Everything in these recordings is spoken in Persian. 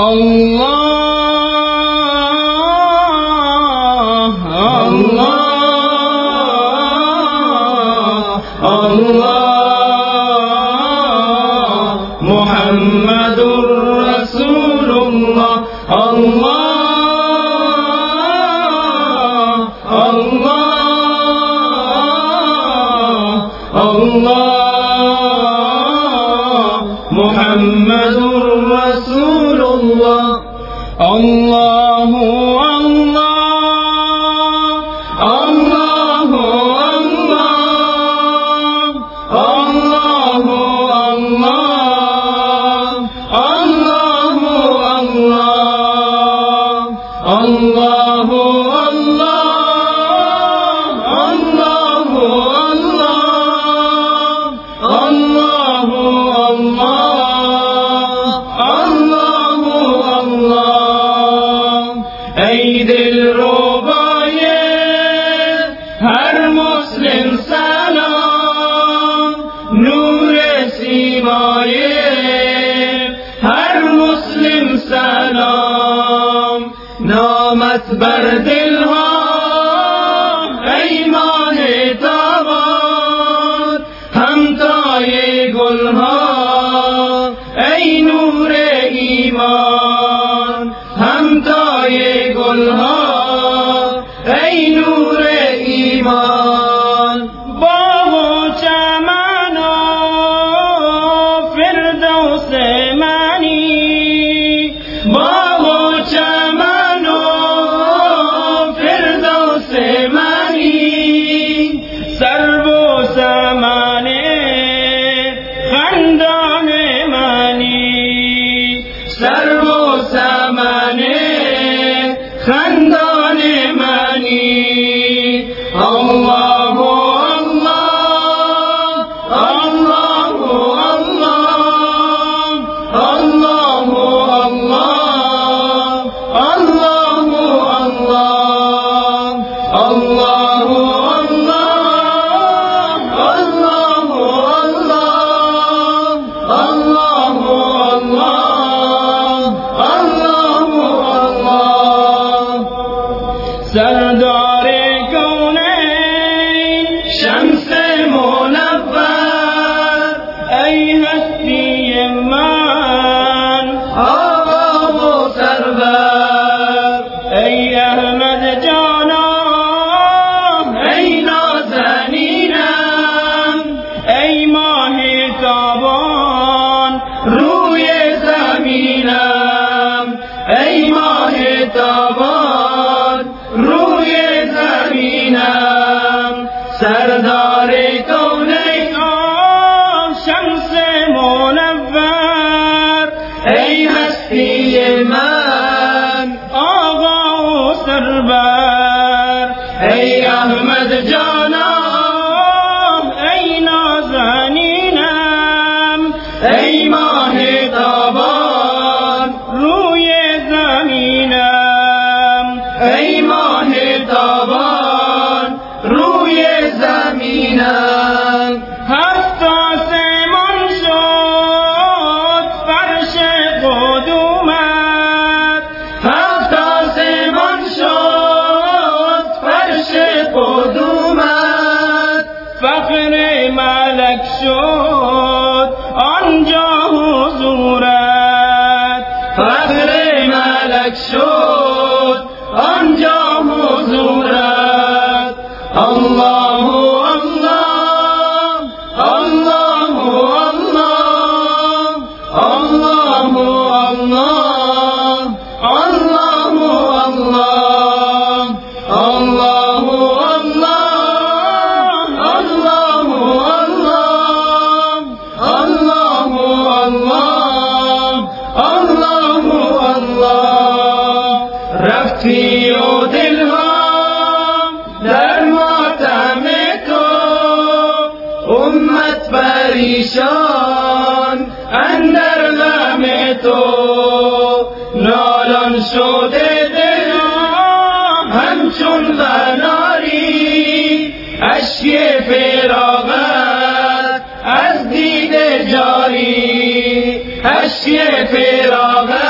Allah بر دل ها ایمان تابان همتای گل ها ای نور ایمان. همتای گل ها ای نور Allah. ای هستی من فخر ملک شد آنجا حضورت. فخر ملک شد. تی و دلها در ماتم تو. امت پریشان اندر غم تو. نالان شده دلم همچون غناری اشک فراغت از دید جاری. اشک فراغت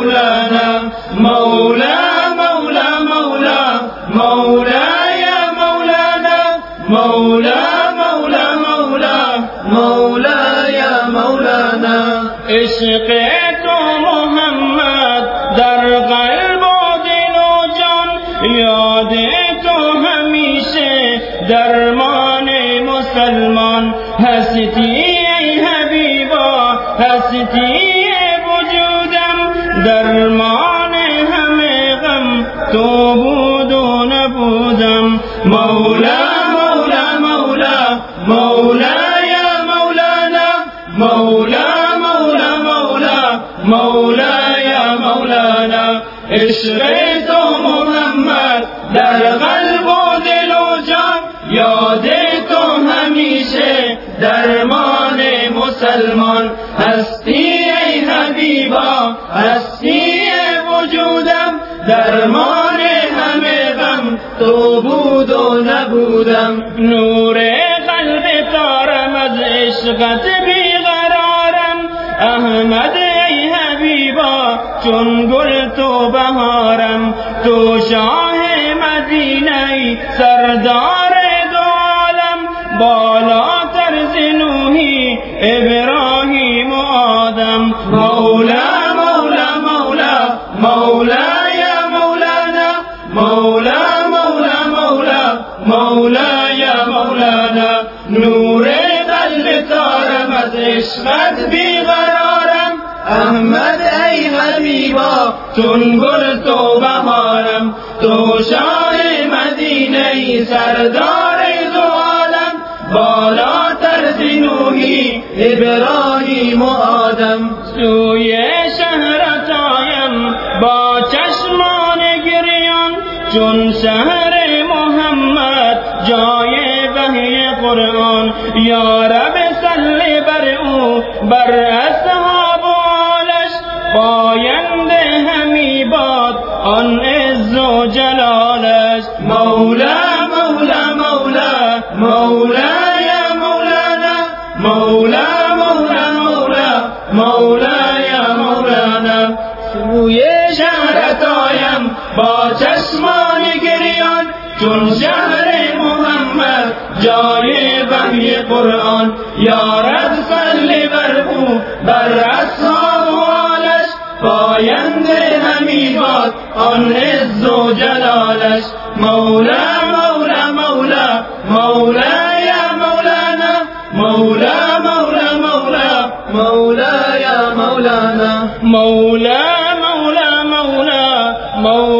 مولانا مولى مولى مولى مولى يا مولانا مولى مولى مولى مولى يا مولانا عشقت محمد در قلب و دل و جان یاد تو همیشه درمان مسلمان. هستی ای حبیبا هستی درمان همه غم تو بود و نبودم۔ مولا مولا مولا مولا یا مولانا مولا مولا مولا مولا یا مولانا۔ عشق تو محمد در قلب و دل و جان یاد تو همیشه درمان مسلمان۔ هستی حبیبا هستی وجودم درمان همه غم تو بود و نبودم. نور قلب تارم از عشقت بیقرارم. احمد ای حبیبا چون گل تو بهارم. تو شاه مدینه ای سردار دو عالم. بالاتر زنوهی ابراهیم عشقت بیقرارم. احمد ای حبیبا چون گل تو بهارم. تو شاه مدینه ای سردار دو عالم بالاتر زنوهی ابراهیم و آدم. سوی شهرت آیم با چشمان گریان. چون شهر آن عز و جلالش مولا مولا مولا مولا یا مولانا مولا مولا مولا مولا یا مولانا. سوی شهرت آیم با چشمان گریان چون شهر محمد جای وحی قرآن. یارد صلی بر او بر اصحاب و آلش پاینده الطيبات عن عز جلالك مولا مولا مولا. مولا يا مولانا. مولا مولا مولا. مولا يا مولانا. مولا مولا مولا. مولا